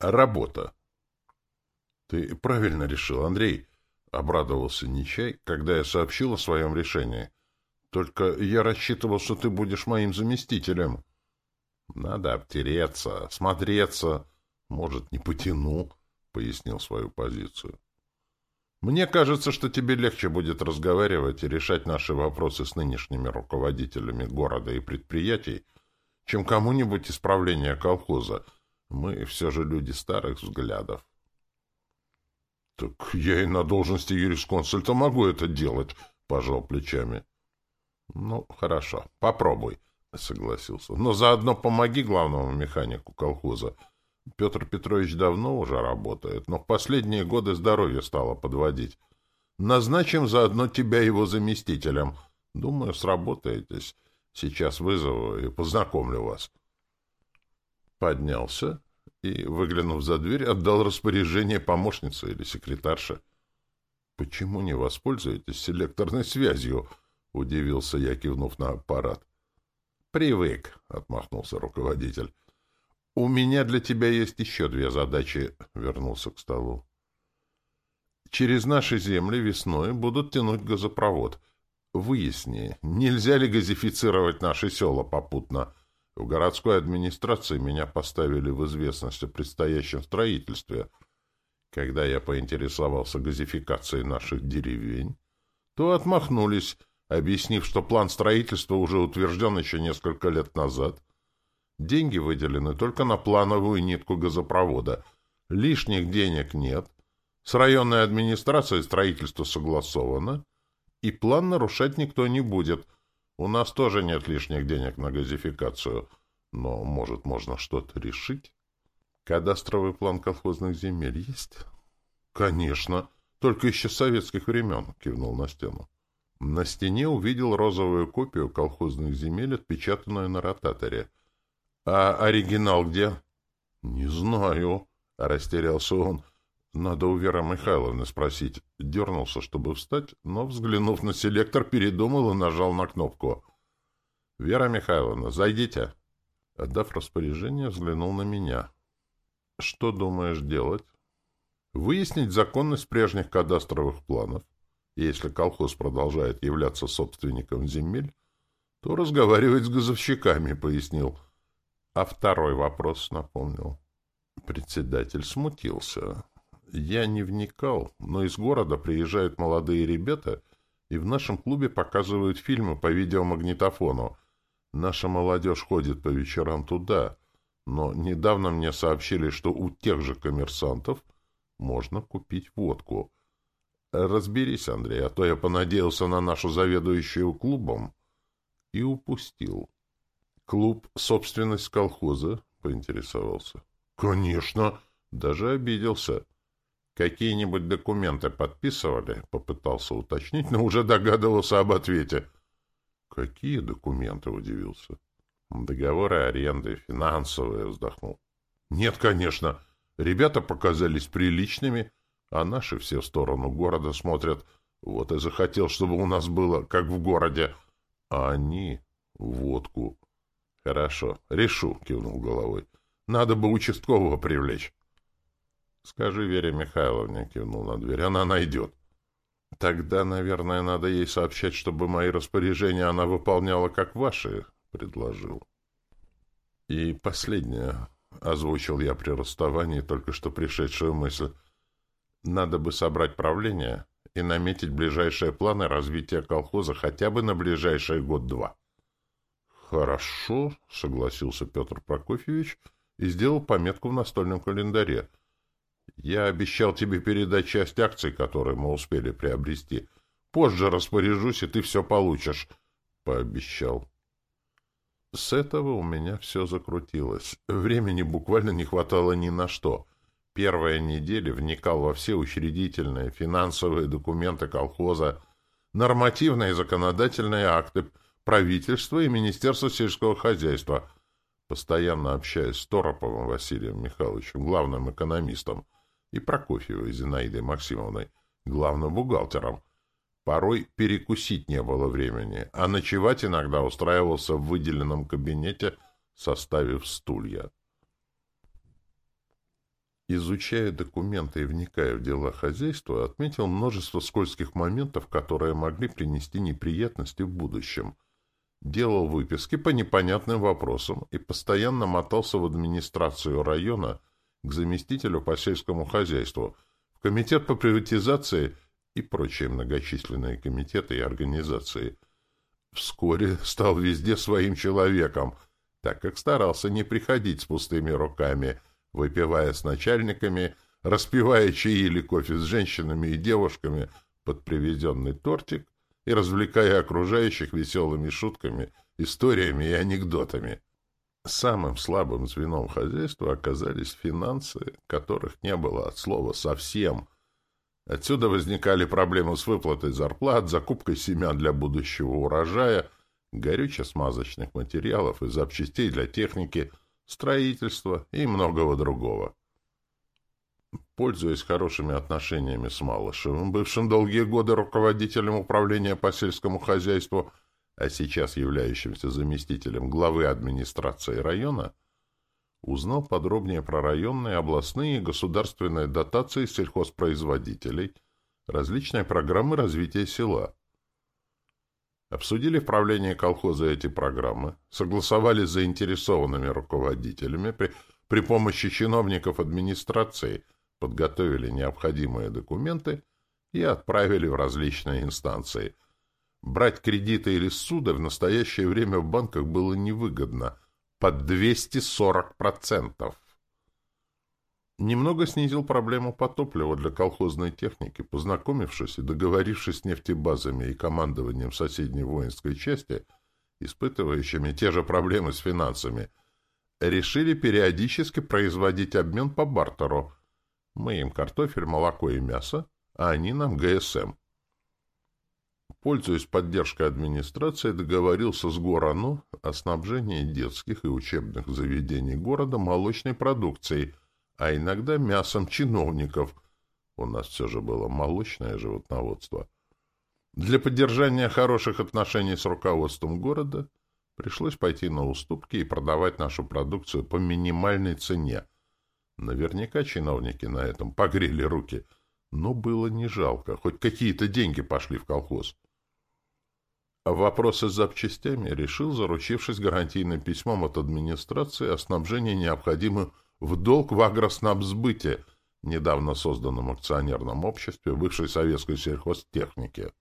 Работа. Ты правильно решил, Андрей, — обрадовался Нечай, когда я сообщил о своем решении. Только я рассчитывал, что ты будешь моим заместителем. Надо обтереться, смотреться. Может, не потяну, — пояснил свою позицию. Мне кажется, что тебе легче будет разговаривать и решать наши вопросы с нынешними руководителями города и предприятий, чем кому-нибудь исправление колхоза — мы все же люди старых взглядов. — Так я и на должности юрисконсульта могу это делать, — пожал плечами. — Ну, хорошо, попробуй, — согласился. — Но заодно помоги главному механику колхоза. Петр Петрович давно уже работает, но в последние годы здоровье стало подводить. Назначим заодно тебя его заместителем. Думаю, сработаетесь. Сейчас вызову и познакомлю вас. — поднялся и, выглянув за дверь, отдал распоряжение помощнице или секретарше. «Почему не воспользуетесь селекторной связью?» — удивился я, кивнув на аппарат. «Привык», — отмахнулся руководитель. «У меня для тебя есть еще две задачи», — вернулся к столу. «Через наши земли весной будут тянуть газопровод. Выясни, нельзя ли газифицировать наши села попутно?» В городской администрации меня поставили в известность о предстоящем строительстве. Когда я поинтересовался газификацией наших деревень, то отмахнулись, объяснив, что план строительства уже утвержден еще несколько лет назад. Деньги выделены только на плановую нитку газопровода. Лишних денег нет. С районной администрацией строительство согласовано, и план нарушать никто не будет — у нас тоже нет лишних денег на газификацию, но, может, можно что-то решить? Кадастровый план колхозных земель есть? Конечно, только еще с советских времен, кивнул на стену. На стене увидел розовую копию колхозных земель, отпечатанную на ротаторе. А оригинал где? Не знаю, растерялся он. Надо у Веры Михайловны спросить. Дернулся, чтобы встать, но, взглянув на селектор, передумал и нажал на кнопку. — Вера Михайловна, зайдите. Отдав распоряжение, взглянул на меня. — Что думаешь делать? — Выяснить законность прежних кадастровых планов. Если колхоз продолжает являться собственником земель, то разговаривать с газовщиками, — пояснил. А второй вопрос напомнил. Председатель смутился. Я не вникал, но из города приезжают молодые ребята и в нашем клубе показывают фильмы по видеомагнитофону. Наша молодежь ходит по вечерам туда, но недавно мне сообщили, что у тех же коммерсантов можно купить водку. Разберись, Андрей, а то я понадеялся на нашу заведующую клубом и упустил. Клуб — собственность колхоза? — поинтересовался. — Конечно! Даже обиделся. — «Какие-нибудь документы подписывали?» — попытался уточнить, но уже догадывался об ответе. «Какие документы?» — удивился. «Договоры аренды, финансовые», — вздохнул. «Нет, конечно. Ребята показались приличными, а наши все в сторону города смотрят. Вот и захотел, чтобы у нас было, как в городе. А они — водку». «Хорошо, решу», — кивнул головой. «Надо бы участкового привлечь». Скажи Вере Михайловне, кивнул на дверь, она найдет. Тогда, наверное, надо ей сообщать, чтобы мои распоряжения она выполняла как ваши, предложил. И последнее, озвучил я при расставании только что пришедшую мысль. Надо бы собрать правление и наметить ближайшие планы развития колхоза хотя бы на ближайший год-два. Хорошо, согласился Петр Прокофьевич и сделал пометку в настольном календаре. Я обещал тебе передать часть акций, которые мы успели приобрести. Позже распоряжусь, и ты все получишь. Пообещал. С этого у меня все закрутилось. Времени буквально не хватало ни на что. Первая неделя вникал во все учредительные, финансовые документы колхоза, нормативные и законодательные акты правительства и Министерства сельского хозяйства, постоянно общаясь с Тороповым Василием Михайловичем, главным экономистом, и Прокофьевой Зинаидой Максимовной, главным бухгалтером. Порой перекусить не было времени, а ночевать иногда устраивался в выделенном кабинете, составив стулья. Изучая документы и вникая в дела хозяйства, отметил множество скользких моментов, которые могли принести неприятности в будущем. Делал выписки по непонятным вопросам и постоянно мотался в администрацию района к заместителю по сельскому хозяйству, в комитет по приватизации и прочие многочисленные комитеты и организации. Вскоре стал везде своим человеком, так как старался не приходить с пустыми руками – выпивая с начальниками, распивая чаи или кофе с женщинами и девушками под приведенный тортик и развлекая окружающих веселыми шутками, историями и анекдотами. Самым слабым звеном хозяйства оказались финансы, которых не было от слова совсем. Отсюда возникали проблемы с выплатой зарплат, закупкой семян для будущего урожая, горюче-смазочных материалов и запчастей для техники – строительства и многого другого. Пользуясь хорошими отношениями с Малышевым, бывшим долгие годы руководителем управления по сельскому хозяйству, а сейчас являющимся заместителем главы администрации района, узнал подробнее про районные, областные и государственные дотации сельхозпроизводителей, различные программы развития села – Обсудили в правлении колхоза эти программы, согласовали с заинтересованными руководителями, при, при помощи чиновников администрации подготовили необходимые документы и отправили в различные инстанции. Брать кредиты или суды в настоящее время в банках было невыгодно, под 240%. Немного снизил проблему по топливу для колхозной техники, познакомившись и договорившись с нефтебазами и командованием соседней воинской части, испытывающими те же проблемы с финансами, решили периодически производить обмен по бартеру. Мы им картофель, молоко и мясо, а они нам ГСМ. Пользуясь поддержкой администрации, договорился с Горану о снабжении детских и учебных заведений города молочной продукцией – а иногда мясом чиновников. У нас все же было молочное животноводство. Для поддержания хороших отношений с руководством города пришлось пойти на уступки и продавать нашу продукцию по минимальной цене. Наверняка чиновники на этом погрели руки, но было не жалко, хоть какие-то деньги пошли в колхоз. Вопросы с запчастями решил, заручившись гарантийным письмом от администрации о снабжении необходимым в долг в агроснабсбыте, недавно созданном акционерном обществе бывшей советской сельхозтехники.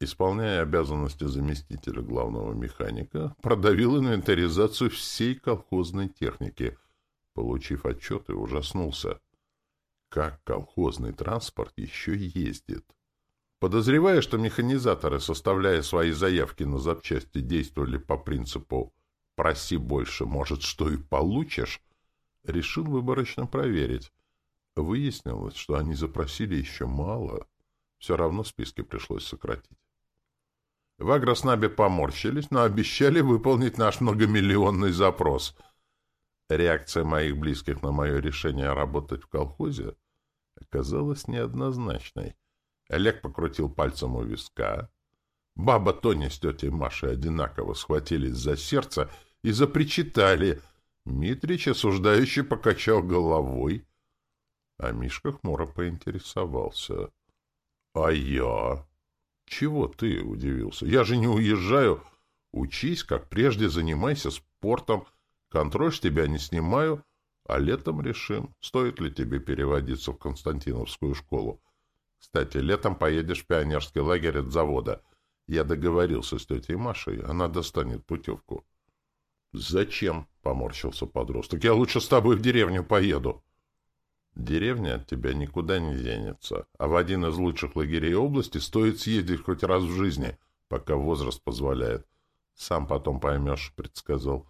Исполняя обязанности заместителя главного механика, продавил инвентаризацию всей колхозной техники. Получив отчет, и ужаснулся. Как колхозный транспорт еще ездит? Подозревая, что механизаторы, составляя свои заявки на запчасти, действовали по принципу проси больше, может, что и получишь, решил выборочно проверить. Выяснилось, что они запросили еще мало. Все равно списки пришлось сократить. В Агроснабе поморщились, но обещали выполнить наш многомиллионный запрос. Реакция моих близких на мое решение работать в колхозе оказалась неоднозначной. Олег покрутил пальцем у виска, Баба Тоня с тетей Машей одинаково схватились за сердце и запричитали. Митрич осуждающий покачал головой, а Мишка хмуро поинтересовался. — А я? — Чего ты? — удивился. — Я же не уезжаю. Учись, как прежде, занимайся спортом. Контроль с тебя не снимаю, а летом решим, стоит ли тебе переводиться в Константиновскую школу. Кстати, летом поедешь в пионерский лагерь от завода — я договорился с тетей Машей, она достанет путевку. — Зачем? — поморщился подросток. — Я лучше с тобой в деревню поеду. Деревня от тебя никуда не денется, а в один из лучших лагерей области стоит съездить хоть раз в жизни, пока возраст позволяет. Сам потом поймешь, — предсказал.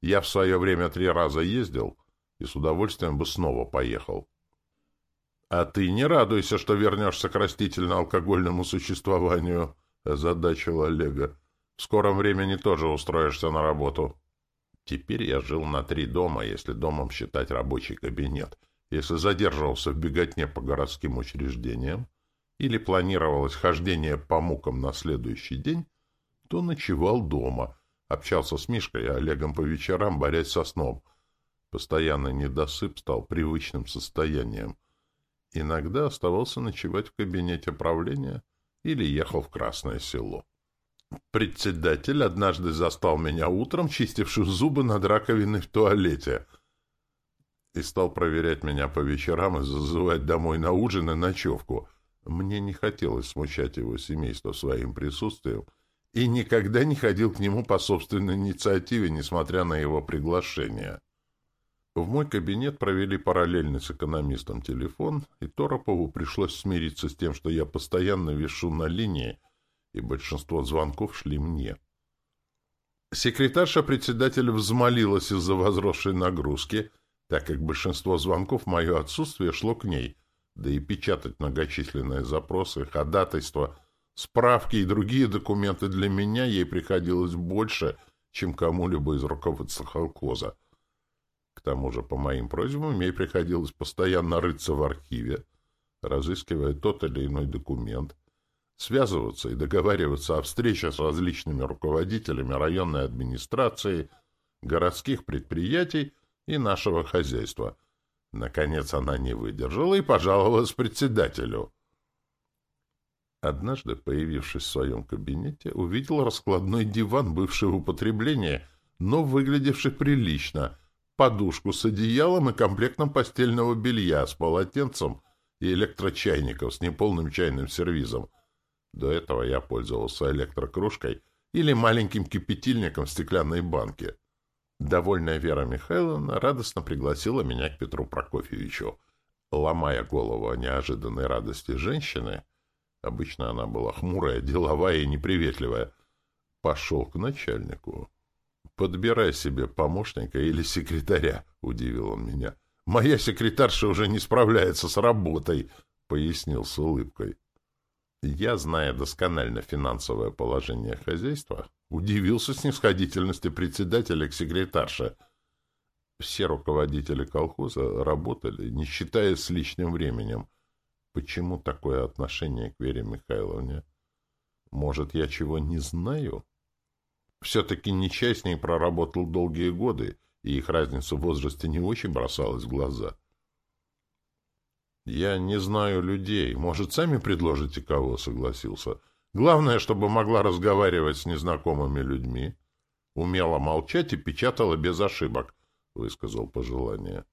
Я в свое время три раза ездил и с удовольствием бы снова поехал. — А ты не радуйся, что вернешься к растительно-алкогольному существованию, — озадачил Олега. — В скором времени тоже устроишься на работу. Теперь я жил на три дома, если домом считать рабочий кабинет. Если задерживался в беготне по городским учреждениям или планировалось хождение по мукам на следующий день, то ночевал дома, общался с Мишкой и Олегом по вечерам, борясь со сном. Постоянный недосып стал привычным состоянием. Иногда оставался ночевать в кабинете правления или ехал в Красное Село. Председатель однажды застал меня утром, чистившим зубы над раковиной в туалете, и стал проверять меня по вечерам и зазывать домой на ужин и ночевку. Мне не хотелось смущать его семейство своим присутствием, и никогда не ходил к нему по собственной инициативе, несмотря на его приглашение. В мой кабинет провели параллельный с экономистом телефон, и Торопову пришлось смириться с тем, что я постоянно вишу на линии, и большинство звонков шли мне. Секретарша председателя взмолилась из-за возросшей нагрузки, так как большинство звонков в мое отсутствие шло к ней, да и печатать многочисленные запросы, ходатайства, справки и другие документы для меня ей приходилось больше, чем кому-либо из руководства колхоза. К тому же, по моим просьбам, ей приходилось постоянно рыться в архиве, разыскивая тот или иной документ, связываться и договариваться о встрече с различными руководителями районной администрации, городских предприятий и нашего хозяйства. Наконец она не выдержала и пожаловалась председателю. Однажды, появившись в своем кабинете, увидел раскладной диван бывшего употребления, но выглядевший прилично, подушку с одеялом и комплектом постельного белья с полотенцем и электрочайников с неполным чайным сервизом — до этого я пользовался электрокружкой или маленьким кипятильником в стеклянной банке. Довольная Вера Михайловна радостно пригласила меня к Петру Прокофьевичу. Ломая голову о неожиданной радости женщины, обычно она была хмурая, деловая и неприветливая, пошел к начальнику. «Подбирай себе помощника или секретаря», — удивил он меня. «Моя секретарша уже не справляется с работой», — пояснил с улыбкой. Я, зная досконально финансовое положение хозяйства, удивился снисходительности председателя к секретарше. Все руководители колхоза работали, не считая с личным временем. Почему такое отношение к Вере Михайловне? Может, я чего не знаю? Все-таки Нечай с ней проработал долгие годы, и их разница в возрасте не очень бросалась в глаза. «Я не знаю людей. Может, сами предложите кого?» — согласился. «Главное, чтобы могла разговаривать с незнакомыми людьми. Умела молчать и печатала без ошибок», — высказал пожелание.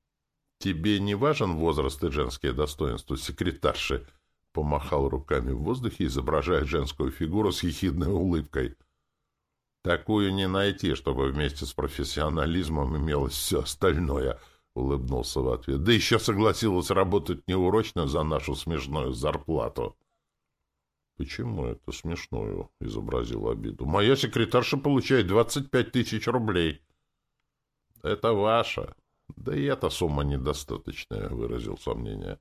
«Тебе не важен возраст и женские достоинства секретарши?» — помахал руками в воздухе, изображая женскую фигуру с ехидной улыбкой. «Такую не найти, чтобы вместе с профессионализмом имелось все остальное», — улыбнулся в ответ. «Да еще согласилась работать неурочно за нашу смешную зарплату». «Почему это смешную?» — изобразил обиду. «Моя секретарша получает двадцать пять тысяч рублей». «Это ваша». «Да и эта сумма недостаточная», — выразил сомнение.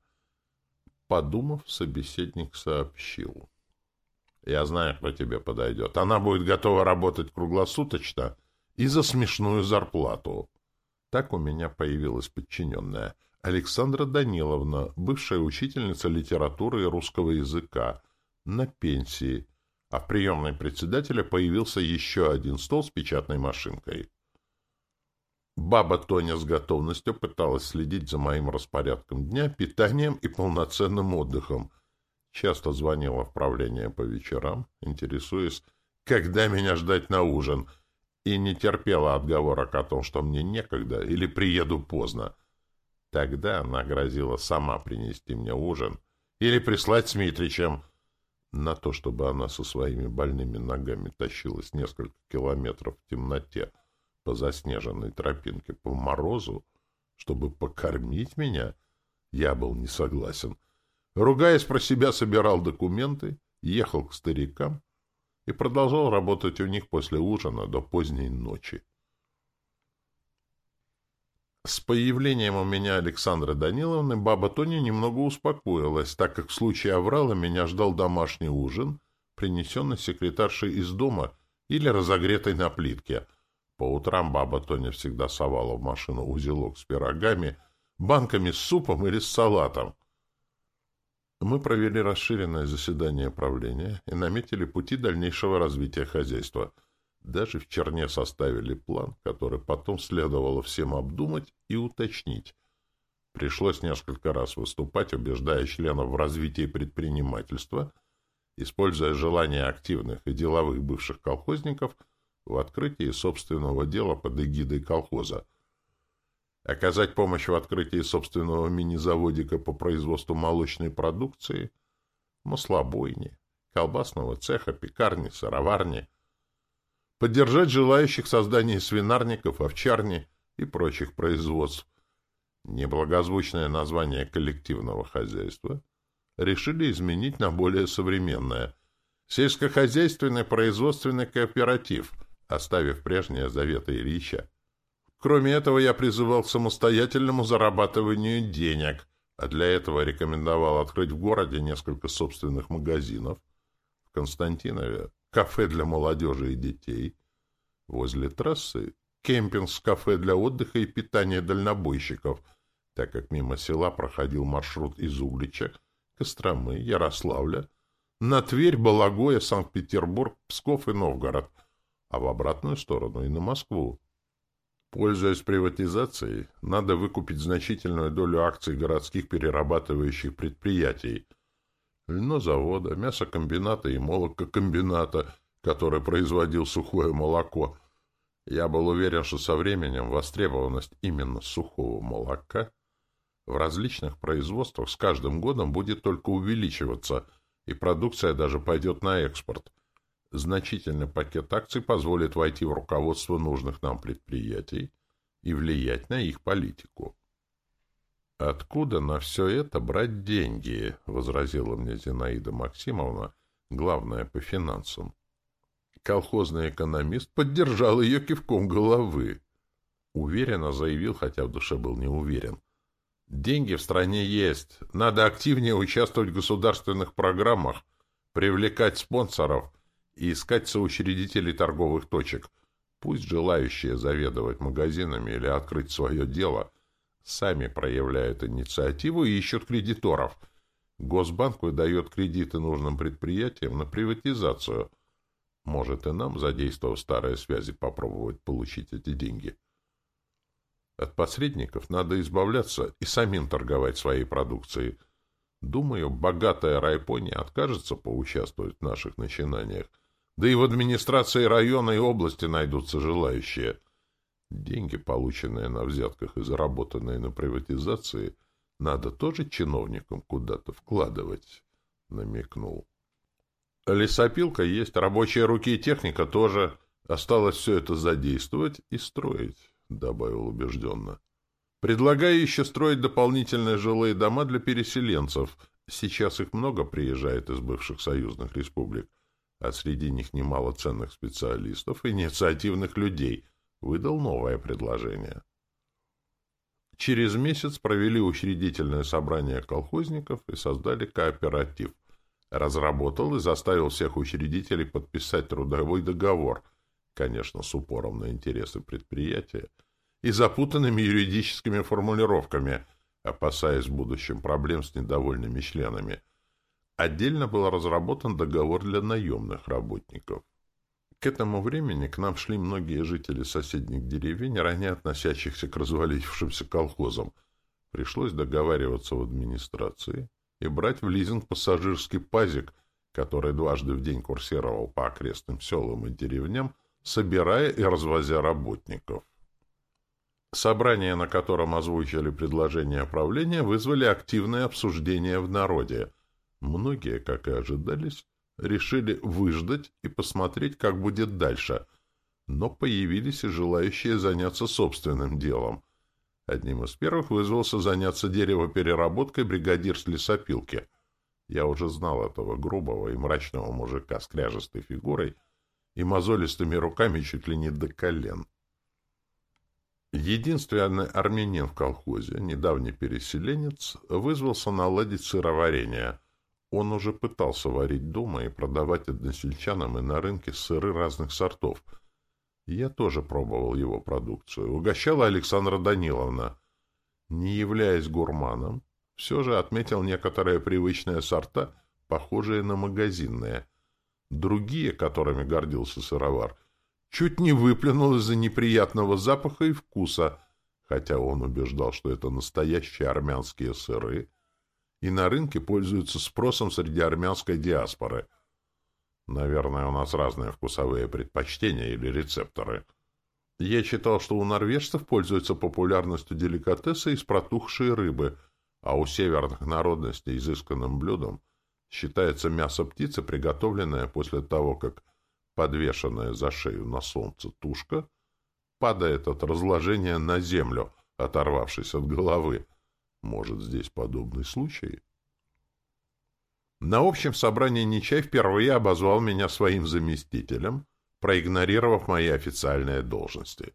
Подумав, собеседник сообщил. «Я знаю, кто тебе подойдет. Она будет готова работать круглосуточно и за смешную зарплату». Так у меня появилась подчиненная. Александра Даниловна, бывшая учительница литературы и русского языка, на пенсии, а в приемной председателя появился еще один стол с печатной машинкой. Баба Тоня с готовностью пыталась следить за моим распорядком дня, питанием и полноценным отдыхом. Часто звонила в правление по вечерам, интересуясь, когда меня ждать на ужин — и не терпела отговорок о том, что мне некогда или приеду поздно. Тогда она грозила сама принести мне ужин или прислать с Митричем. На то, чтобы она со своими больными ногами тащилась несколько километров в темноте по заснеженной тропинке по морозу, чтобы покормить меня, я был не согласен. Ругаясь про себя, собирал документы, ехал к старикам и продолжал работать у них после ужина до поздней ночи. С появлением у меня Александры Даниловны баба Тоня немного успокоилась, так как в случае аврала меня ждал домашний ужин, принесенный секретаршей из дома или разогретый на плитке. По утрам баба Тоня всегда совала в машину узелок с пирогами, банками с супом или с салатом. Мы провели расширенное заседание правления и наметили пути дальнейшего развития хозяйства. Даже в черне составили план, который потом следовало всем обдумать и уточнить. Пришлось несколько раз выступать, убеждая членов в развитии предпринимательства, используя желания активных и деловых бывших колхозников в открытии собственного дела под эгидой колхоза. Оказать помощь в открытии собственного мини-заводика по производству молочной продукции, маслобойни, колбасного цеха, пекарни, сыроварни – поддержать желающих создание свинарников, овчарни и прочих производств. Неблагозвучное название коллективного хозяйства решили изменить на более современное – сельскохозяйственный производственный кооператив, оставив прежние заветы Ильича. Кроме этого, я призывал к самостоятельному зарабатыванию денег, а для этого рекомендовал открыть в городе несколько собственных магазинов. В Константинове кафе для молодежи и детей. Возле трассы кемпинг с кафе для отдыха и питания дальнобойщиков, так как мимо села проходил маршрут из Углича, Костромы, Ярославля, на Тверь, Балагоя, Санкт-Петербург, Псков и Новгород, а в обратную сторону и на Москву. Пользуясь приватизацией, надо выкупить значительную долю акций городских перерабатывающих предприятий – льнозавода, мясокомбината и молококомбината, который производил сухое молоко. Я был уверен, что со временем востребованность именно сухого молока в различных производствах с каждым годом будет только увеличиваться, и продукция даже пойдет на экспорт. Значительный пакет акций позволит войти в руководство нужных нам предприятий и влиять на их политику. «Откуда на все это брать деньги?» — возразила мне Зинаида Максимовна, главная по финансам. Колхозный экономист поддержал ее кивком головы. Уверенно заявил, хотя в душе был не уверен. «Деньги в стране есть. Надо активнее участвовать в государственных программах, привлекать спонсоров и искать соучредителей торговых точек. Пусть желающие заведовать магазинами или открыть свое дело — сами проявляют инициативу и ищут кредиторов. Госбанк выдает кредиты нужным предприятиям на приватизацию. Может и нам, задействовав старые связи, попробовать получить эти деньги. От посредников надо избавляться и самим торговать своей продукцией. Думаю, богатая райпония откажется поучаствовать в наших начинаниях. Да и в администрации района и области найдутся желающие – Деньги, полученные на взятках и заработанные на приватизации, надо тоже чиновникам куда-то вкладывать, — намекнул. Лесопилка есть, рабочие руки и техника тоже. Осталось все это задействовать и строить, — добавил убежденно. Предлагаю еще строить дополнительные жилые дома для переселенцев. Сейчас их много приезжает из бывших союзных республик, а среди них немало ценных специалистов и инициативных людей — выдал новое предложение. Через месяц провели учредительное собрание колхозников и создали кооператив. Разработал и заставил всех учредителей подписать трудовой договор, конечно, с упором на интересы предприятия, и запутанными юридическими формулировками, опасаясь в будущем проблем с недовольными членами. Отдельно был разработан договор для наемных работников. К этому времени к нам шли многие жители соседних деревень, ранее относящихся к развалившимся колхозам. Пришлось договариваться в администрации и брать в лизинг пассажирский пазик, который дважды в день курсировал по окрестным селам и деревням, собирая и развозя работников. Собрание, на котором озвучили предложение правления, вызвали активное обсуждение в народе. Многие, как и ожидались, решили выждать и посмотреть, как будет дальше. Но появились и желающие заняться собственным делом. Одним из первых вызвался заняться деревопереработкой бригадир с лесопилки. Я уже знал этого грубого и мрачного мужика с кряжестой фигурой и мозолистыми руками чуть ли не до колен. Единственный армянин в колхозе, недавний переселенец, вызвался наладить сыроварение — он уже пытался варить дома и продавать односельчанам и на рынке сыры разных сортов. Я тоже пробовал его продукцию. Угощала Александра Даниловна. Не являясь гурманом, все же отметил некоторые привычные сорта, похожие на магазинные. Другие, которыми гордился сыровар, чуть не выплюнул из-за неприятного запаха и вкуса, хотя он убеждал, что это настоящие армянские сыры, и на рынке пользуются спросом среди армянской диаспоры. Наверное, у нас разные вкусовые предпочтения или рецепторы. Я читал, что у норвежцев пользуются популярностью деликатесы из протухшей рыбы, а у северных народностей изысканным блюдом считается мясо птицы, приготовленное после того, как подвешенная за шею на солнце тушка падает от разложения на землю, оторвавшись от головы. Может, здесь подобный случай? На общем собрании Нечай впервые обозвал меня своим заместителем, проигнорировав мои официальные должности.